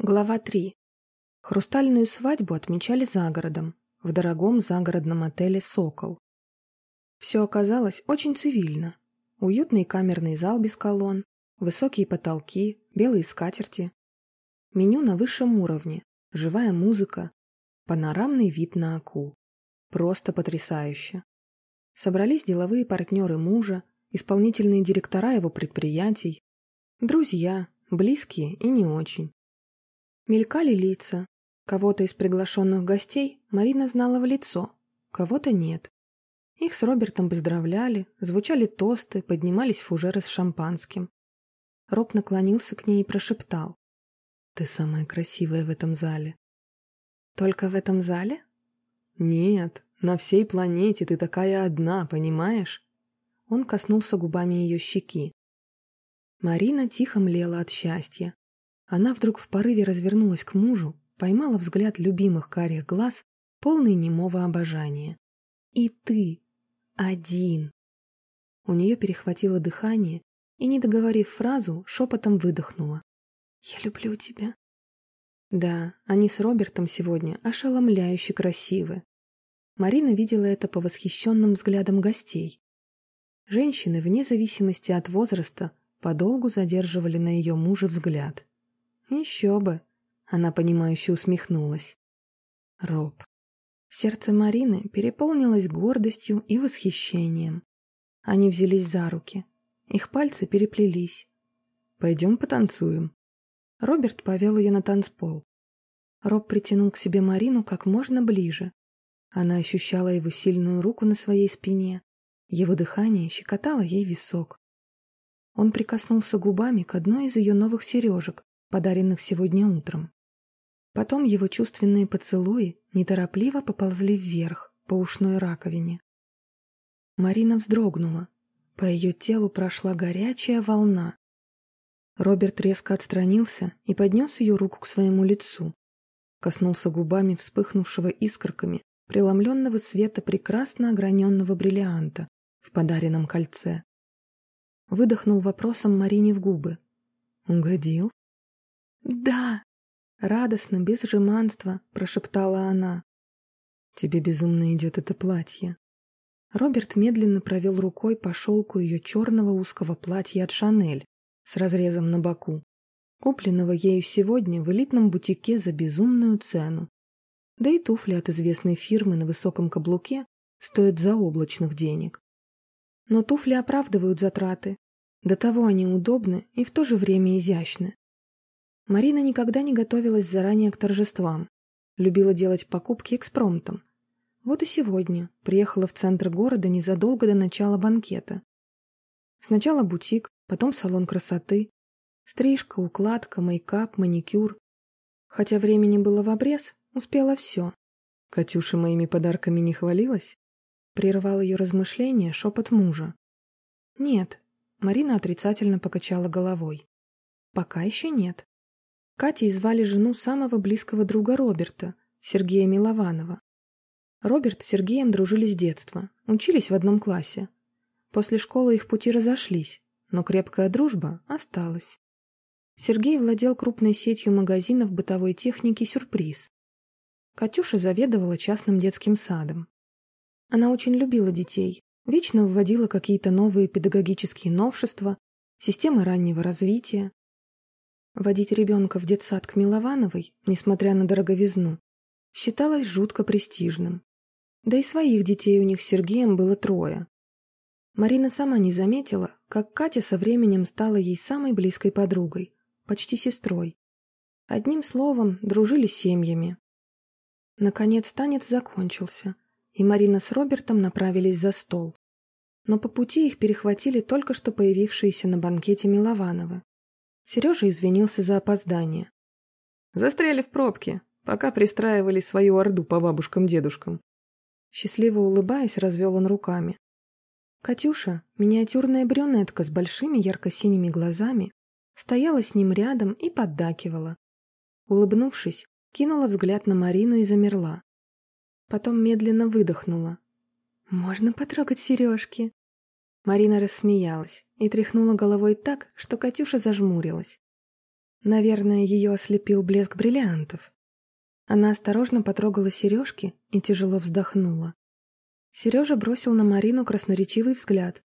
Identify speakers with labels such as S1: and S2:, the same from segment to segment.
S1: Глава 3. Хрустальную свадьбу отмечали за городом, в дорогом загородном отеле «Сокол». Все оказалось очень цивильно. Уютный камерный зал без колонн, высокие потолки, белые скатерти. Меню на высшем уровне, живая музыка, панорамный вид на акул. Просто потрясающе. Собрались деловые партнеры мужа, исполнительные директора его предприятий, друзья, близкие и не очень. Мелькали лица. Кого-то из приглашенных гостей Марина знала в лицо, кого-то нет. Их с Робертом поздравляли, звучали тосты, поднимались фужеры с шампанским. Роб наклонился к ней и прошептал. «Ты самая красивая в этом зале». «Только в этом зале?» «Нет, на всей планете ты такая одна, понимаешь?» Он коснулся губами ее щеки. Марина тихо млела от счастья. Она вдруг в порыве развернулась к мужу, поймала взгляд любимых карих глаз, полный немого обожания. «И ты! Один!» У нее перехватило дыхание, и, не договорив фразу, шепотом выдохнула. «Я люблю тебя». Да, они с Робертом сегодня ошеломляюще красивы. Марина видела это по восхищенным взглядам гостей. Женщины, вне зависимости от возраста, подолгу задерживали на ее муже взгляд. «Еще бы!» — она понимающе усмехнулась. Роб. Сердце Марины переполнилось гордостью и восхищением. Они взялись за руки. Их пальцы переплелись. «Пойдем потанцуем». Роберт повел ее на танцпол. Роб притянул к себе Марину как можно ближе. Она ощущала его сильную руку на своей спине. Его дыхание щекотало ей висок. Он прикоснулся губами к одной из ее новых сережек, подаренных сегодня утром. Потом его чувственные поцелуи неторопливо поползли вверх по ушной раковине. Марина вздрогнула. По ее телу прошла горячая волна. Роберт резко отстранился и поднес ее руку к своему лицу. Коснулся губами вспыхнувшего искорками преломленного света прекрасно ограненного бриллианта в подаренном кольце. Выдохнул вопросом Марине в губы. «Угодил?» «Да!» — радостно, без жеманства, прошептала она. «Тебе безумно идет это платье». Роберт медленно провел рукой по шелку ее черного узкого платья от Шанель с разрезом на боку, купленного ею сегодня в элитном бутике за безумную цену. Да и туфли от известной фирмы на высоком каблуке стоят заоблачных денег. Но туфли оправдывают затраты. До того они удобны и в то же время изящны. Марина никогда не готовилась заранее к торжествам, любила делать покупки экспромтом. Вот и сегодня приехала в центр города незадолго до начала банкета. Сначала бутик, потом салон красоты, стрижка, укладка, мейкап, маникюр. Хотя времени было в обрез, успела все. Катюша моими подарками не хвалилась? Прервал ее размышления шепот мужа. Нет, Марина отрицательно покачала головой. Пока еще нет. Катей звали жену самого близкого друга Роберта, Сергея Милованова. Роберт с Сергеем дружили с детства, учились в одном классе. После школы их пути разошлись, но крепкая дружба осталась. Сергей владел крупной сетью магазинов бытовой техники «Сюрприз». Катюша заведовала частным детским садом. Она очень любила детей, вечно вводила какие-то новые педагогические новшества, системы раннего развития, Водить ребенка в детсад к Миловановой, несмотря на дороговизну, считалось жутко престижным. Да и своих детей у них с Сергеем было трое. Марина сама не заметила, как Катя со временем стала ей самой близкой подругой, почти сестрой. Одним словом, дружили семьями. Наконец танец закончился, и Марина с Робертом направились за стол. Но по пути их перехватили только что появившиеся на банкете Миловановы. Сережа извинился за опоздание. «Застряли в пробке, пока пристраивали свою орду по бабушкам-дедушкам». Счастливо улыбаясь, развел он руками. Катюша, миниатюрная брюнетка с большими ярко-синими глазами, стояла с ним рядом и поддакивала. Улыбнувшись, кинула взгляд на Марину и замерла. Потом медленно выдохнула. «Можно потрогать сережки?» Марина рассмеялась и тряхнула головой так, что Катюша зажмурилась. Наверное, ее ослепил блеск бриллиантов. Она осторожно потрогала сережки и тяжело вздохнула. Сережа бросил на Марину красноречивый взгляд.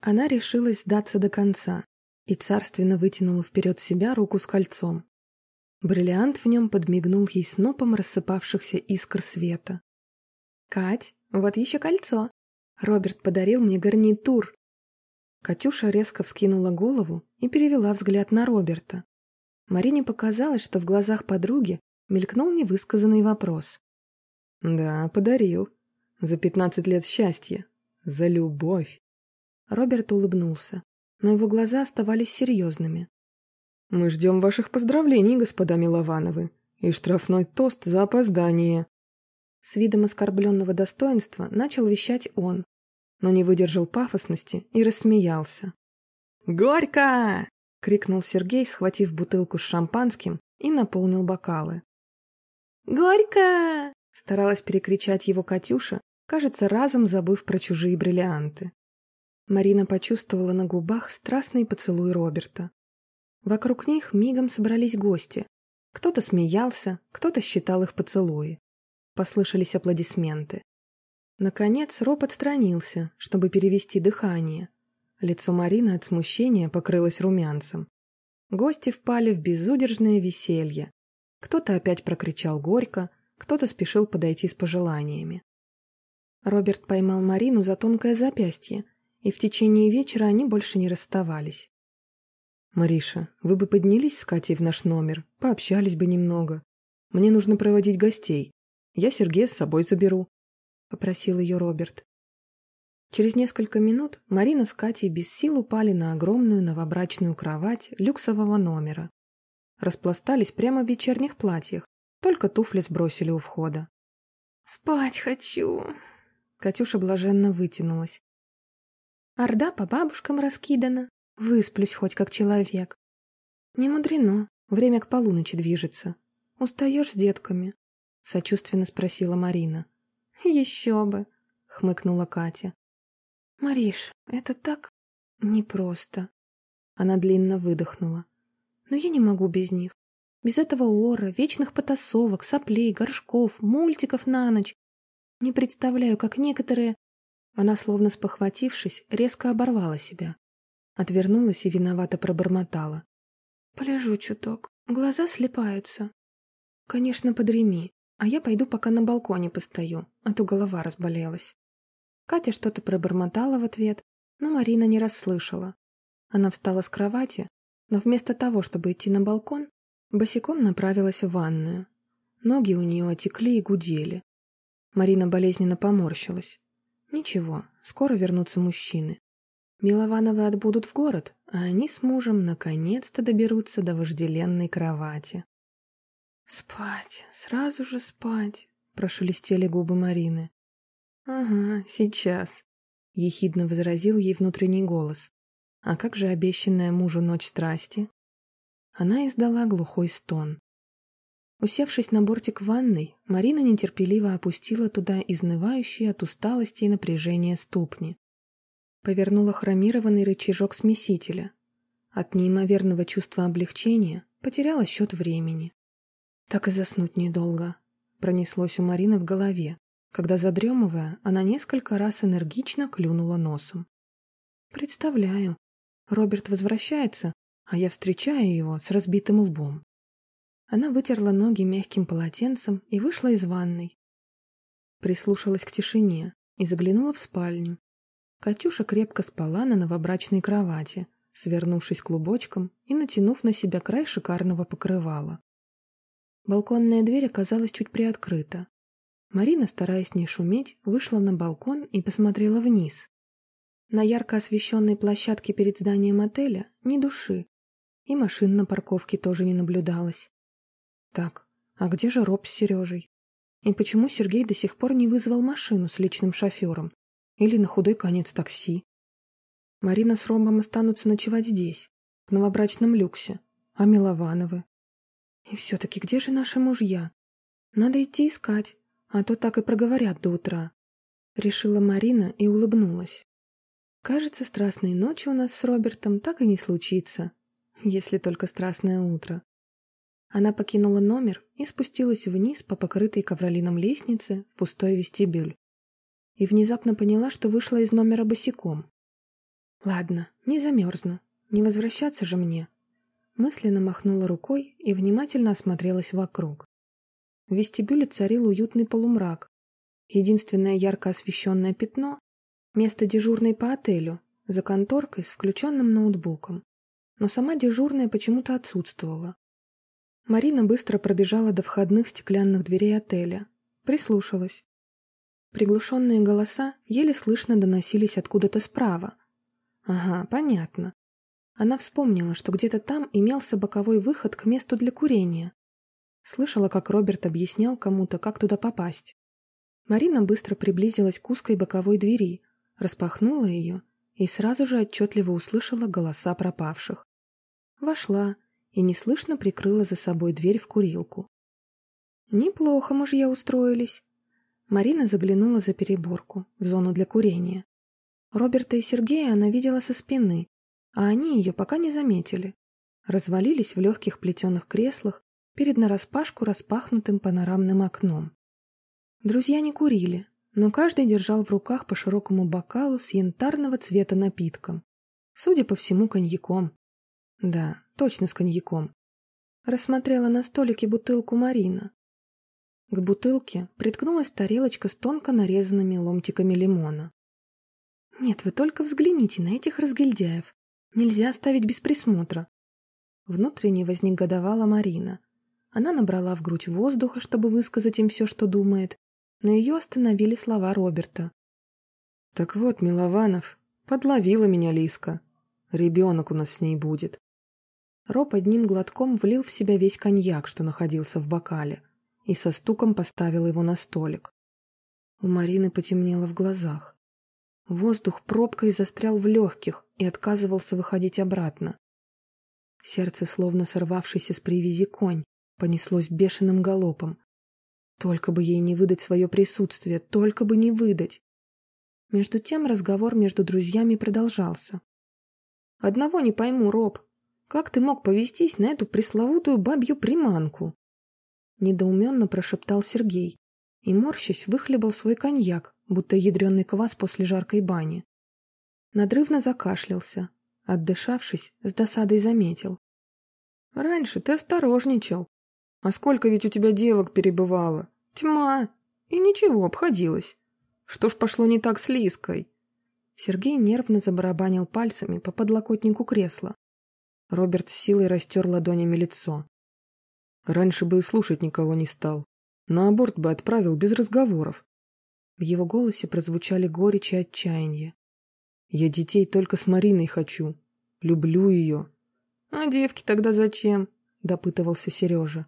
S1: Она решилась сдаться до конца и царственно вытянула вперед себя руку с кольцом. Бриллиант в нем подмигнул ей снопом рассыпавшихся искр света. «Кать, вот еще кольцо. Роберт подарил мне гарнитур». Катюша резко вскинула голову и перевела взгляд на Роберта. Марине показалось, что в глазах подруги мелькнул невысказанный вопрос. «Да, подарил. За пятнадцать лет счастья. За любовь». Роберт улыбнулся, но его глаза оставались серьезными. «Мы ждем ваших поздравлений, господа Миловановы, и штрафной тост за опоздание». С видом оскорбленного достоинства начал вещать он, но не выдержал пафосности и рассмеялся. «Горько!» — крикнул Сергей, схватив бутылку с шампанским и наполнил бокалы. «Горько!» — старалась перекричать его Катюша, кажется, разом забыв про чужие бриллианты. Марина почувствовала на губах страстный поцелуй Роберта. Вокруг них мигом собрались гости. Кто-то смеялся, кто-то считал их поцелуи. Послышались аплодисменты. Наконец Роб отстранился, чтобы перевести дыхание. Лицо Марины от смущения покрылось румянцем. Гости впали в безудержное веселье. Кто-то опять прокричал горько, кто-то спешил подойти с пожеланиями. Роберт поймал Марину за тонкое запястье, и в течение вечера они больше не расставались. «Мариша, вы бы поднялись с Катей в наш номер, пообщались бы немного. Мне нужно проводить гостей. Я Сергея с собой заберу», — попросил ее Роберт. Через несколько минут Марина с Катей без сил упали на огромную новобрачную кровать люксового номера. Распластались прямо в вечерних платьях, только туфли сбросили у входа. «Спать хочу!» Катюша блаженно вытянулась. Орда по бабушкам раскидана. Высплюсь хоть как человек. Не мудрено. Время к полуночи движется. Устаешь с детками? Сочувственно спросила Марина. Еще бы, хмыкнула Катя. Мариш, это так непросто. Она длинно выдохнула. Но я не могу без них. Без этого ора, вечных потасовок, соплей, горшков, мультиков на ночь. Не представляю, как некоторые она, словно спохватившись, резко оборвала себя. Отвернулась и виновато пробормотала. «Полежу чуток, глаза слепаются. Конечно, подреми, а я пойду пока на балконе постою, а то голова разболелась». Катя что-то пробормотала в ответ, но Марина не расслышала. Она встала с кровати, но вместо того, чтобы идти на балкон, босиком направилась в ванную. Ноги у нее отекли и гудели. Марина болезненно поморщилась. Ничего, скоро вернутся мужчины. Миловановы отбудут в город, а они с мужем наконец-то доберутся до вожделенной кровати. «Спать, сразу же спать», — прошелестели губы Марины. «Ага, сейчас», — ехидно возразил ей внутренний голос. «А как же обещанная мужу ночь страсти?» Она издала глухой стон. Усевшись на бортик ванной, Марина нетерпеливо опустила туда изнывающие от усталости и напряжения ступни. Повернула хромированный рычажок смесителя. От неимоверного чувства облегчения потеряла счет времени. Так и заснуть недолго. Пронеслось у Марины в голове, когда, задремывая, она несколько раз энергично клюнула носом. Представляю. Роберт возвращается, а я встречаю его с разбитым лбом. Она вытерла ноги мягким полотенцем и вышла из ванной. Прислушалась к тишине и заглянула в спальню. Катюша крепко спала на новобрачной кровати, свернувшись клубочком и натянув на себя край шикарного покрывала. Балконная дверь оказалась чуть приоткрыта. Марина, стараясь не шуметь, вышла на балкон и посмотрела вниз. На ярко освещенной площадке перед зданием отеля ни души, и машин на парковке тоже не наблюдалось. Так, а где же Роб с Сережей? И почему Сергей до сих пор не вызвал машину с личным шофером? Или на худой конец такси? Марина с Ромом останутся ночевать здесь, в новобрачном люксе. А Миловановы? И все-таки где же наши мужья? Надо идти искать, а то так и проговорят до утра. Решила Марина и улыбнулась. Кажется, страстной ночи у нас с Робертом так и не случится. если только страстное утро. Она покинула номер и спустилась вниз по покрытой ковролином лестнице в пустой вестибюль. И внезапно поняла, что вышла из номера босиком. «Ладно, не замерзну. Не возвращаться же мне». Мысленно махнула рукой и внимательно осмотрелась вокруг. В вестибюле царил уютный полумрак. Единственное ярко освещенное пятно — место дежурной по отелю, за конторкой с включенным ноутбуком. Но сама дежурная почему-то отсутствовала. Марина быстро пробежала до входных стеклянных дверей отеля. Прислушалась. Приглушенные голоса еле слышно доносились откуда-то справа. Ага, понятно. Она вспомнила, что где-то там имелся боковой выход к месту для курения. Слышала, как Роберт объяснял кому-то, как туда попасть. Марина быстро приблизилась к узкой боковой двери, распахнула ее и сразу же отчетливо услышала голоса пропавших. Вошла, и неслышно прикрыла за собой дверь в курилку. «Неплохо мужья устроились». Марина заглянула за переборку, в зону для курения. Роберта и Сергея она видела со спины, а они ее пока не заметили. Развалились в легких плетеных креслах перед нараспашку распахнутым панорамным окном. Друзья не курили, но каждый держал в руках по широкому бокалу с янтарного цвета напитком. Судя по всему, коньяком. Да, точно с коньяком. Рассмотрела на столике бутылку Марина. К бутылке приткнулась тарелочка с тонко нарезанными ломтиками лимона. Нет, вы только взгляните на этих разгильдяев. Нельзя оставить без присмотра. Внутренне вознегодовала Марина. Она набрала в грудь воздуха, чтобы высказать им все, что думает, но ее остановили слова Роберта. «Так вот, Милованов, подловила меня Лиска. Ребенок у нас с ней будет. Роб одним глотком влил в себя весь коньяк, что находился в бокале, и со стуком поставил его на столик. У Марины потемнело в глазах. Воздух пробкой застрял в легких и отказывался выходить обратно. Сердце, словно сорвавшийся с привязи конь, понеслось бешеным галопом. Только бы ей не выдать свое присутствие, только бы не выдать. Между тем разговор между друзьями продолжался. «Одного не пойму, Роб. Как ты мог повестись на эту пресловутую бабью приманку? Недоуменно прошептал Сергей и, морщась, выхлебал свой коньяк, будто ядреный квас после жаркой бани. Надрывно закашлялся, отдышавшись, с досадой заметил. «Раньше ты осторожничал. А сколько ведь у тебя девок перебывало? Тьма! И ничего, обходилось. Что ж пошло не так с Лиской?» Сергей нервно забарабанил пальцами по подлокотнику кресла. Роберт с силой растер ладонями лицо. Раньше бы и слушать никого не стал. На аборт бы отправил без разговоров. В его голосе прозвучали горечь и отчаяние. Я детей только с Мариной хочу. Люблю ее. А девки тогда зачем? Допытывался Сережа.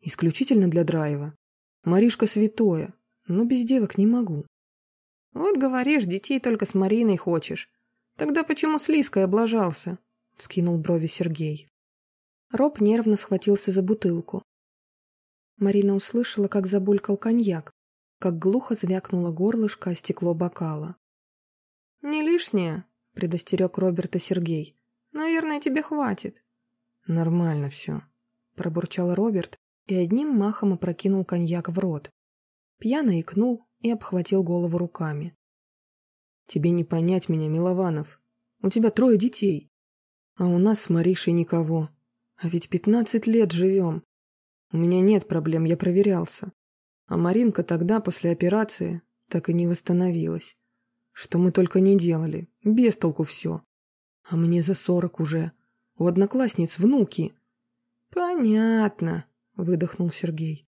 S1: Исключительно для драйва. Маришка святое, но без девок не могу. Вот говоришь, детей только с Мариной хочешь. Тогда почему с Лиской облажался? — вскинул брови Сергей. Роб нервно схватился за бутылку. Марина услышала, как забулькал коньяк, как глухо звякнуло горлышко о стекло бокала. «Не лишнее», — предостерег Роберта Сергей. «Наверное, тебе хватит». «Нормально все», — пробурчал Роберт и одним махом опрокинул коньяк в рот. Пьяно икнул и обхватил голову руками. «Тебе не понять меня, Милованов. У тебя трое детей. А у нас с Маришей никого. А ведь пятнадцать лет живем. У меня нет проблем, я проверялся. А Маринка тогда, после операции, так и не восстановилась. Что мы только не делали. Без толку все. А мне за сорок уже. У одноклассниц внуки. Понятно, выдохнул Сергей.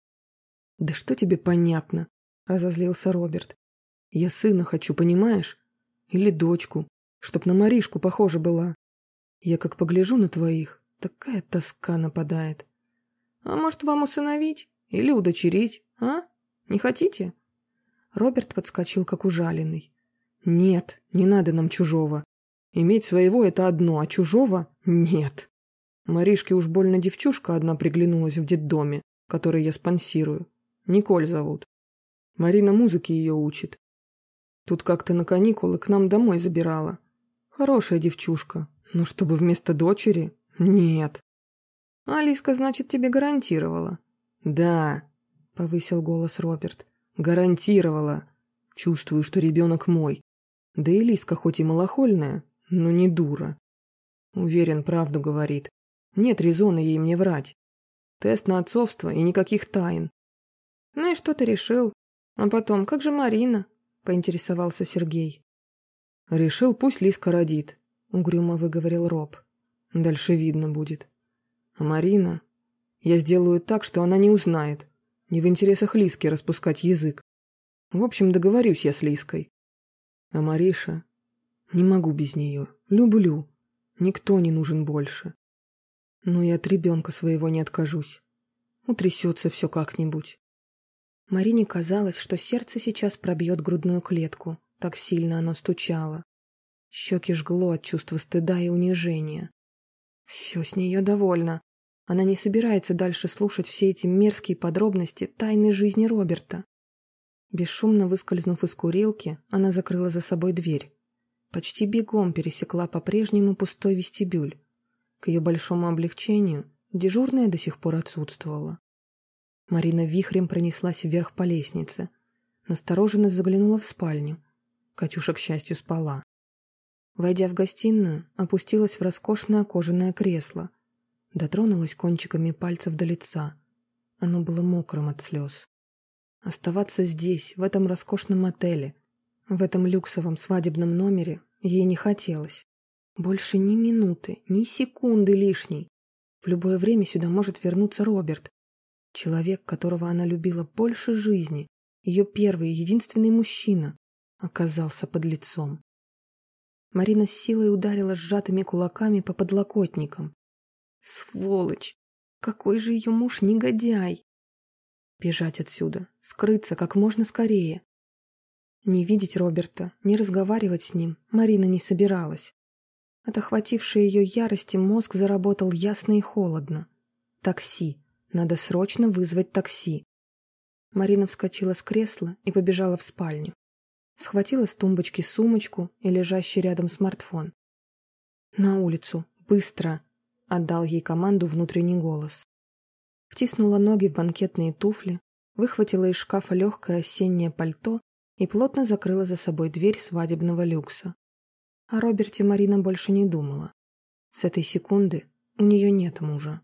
S1: Да что тебе понятно? Разозлился Роберт. Я сына хочу, понимаешь? Или дочку, чтоб на Маришку похожа была. Я как погляжу на твоих, такая тоска нападает. А может, вам усыновить? Или удочерить, а? Не хотите?» Роберт подскочил, как ужаленный. «Нет, не надо нам чужого. Иметь своего — это одно, а чужого — нет. Маришке уж больно девчушка одна приглянулась в детдоме, который я спонсирую. Николь зовут. Марина музыки ее учит. Тут как-то на каникулы к нам домой забирала. Хорошая девчушка, но чтобы вместо дочери? Нет. Алиска, значит, тебе гарантировала?
S2: Да, повысил голос Роберт. Гарантировала. Чувствую, что ребенок мой. Да и Лиска хоть и малохольная, но не дура. Уверен, правду говорит. Нет резона ей мне врать. Тест на отцовство и никаких тайн.
S1: Ну и что ты решил? А потом, как же Марина? Поинтересовался Сергей.
S2: Решил, пусть Лиска родит, угрюмо выговорил Роб. Дальше видно будет. А Марина... Я сделаю так, что она не узнает. Не в интересах Лиски распускать язык. В общем, договорюсь я с Лиской. А Мариша... Не могу без нее. Люблю. Никто не нужен больше. Но и от ребенка своего не откажусь. Утрясется все как-нибудь.
S1: Марине казалось, что сердце сейчас пробьет грудную клетку. Так сильно оно стучало. Щеки жгло от чувства стыда и унижения. Все с нее довольно. Она не собирается дальше слушать все эти мерзкие подробности тайной жизни Роберта. Бесшумно выскользнув из курилки, она закрыла за собой дверь. Почти бегом пересекла по-прежнему пустой вестибюль. К ее большому облегчению дежурная до сих пор отсутствовала. Марина вихрем пронеслась вверх по лестнице. Настороженно заглянула в спальню. Катюша, к счастью, спала. Войдя в гостиную, опустилась в роскошное кожаное кресло. Дотронулась кончиками пальцев до лица. Оно было мокрым от слез. Оставаться здесь, в этом роскошном отеле, в этом люксовом свадебном номере, ей не хотелось. Больше ни минуты, ни секунды лишней. В любое время сюда может вернуться Роберт. Человек, которого она любила больше жизни, ее первый и единственный мужчина, оказался под лицом. Марина с силой ударила сжатыми кулаками по подлокотникам. Сволочь! Какой же ее муж негодяй! Бежать отсюда, скрыться как можно скорее. Не видеть Роберта, не разговаривать с ним Марина не собиралась. От охватившей ее ярости мозг заработал ясно и холодно. Такси. Надо срочно вызвать такси. Марина вскочила с кресла и побежала в спальню. Схватила с тумбочки сумочку и лежащий рядом смартфон. «На улицу! Быстро!» — отдал ей команду внутренний голос. Втиснула ноги в банкетные туфли, выхватила из шкафа легкое осеннее пальто и плотно закрыла за собой дверь свадебного люкса. О Роберте Марина больше не думала. С этой секунды у нее нет мужа.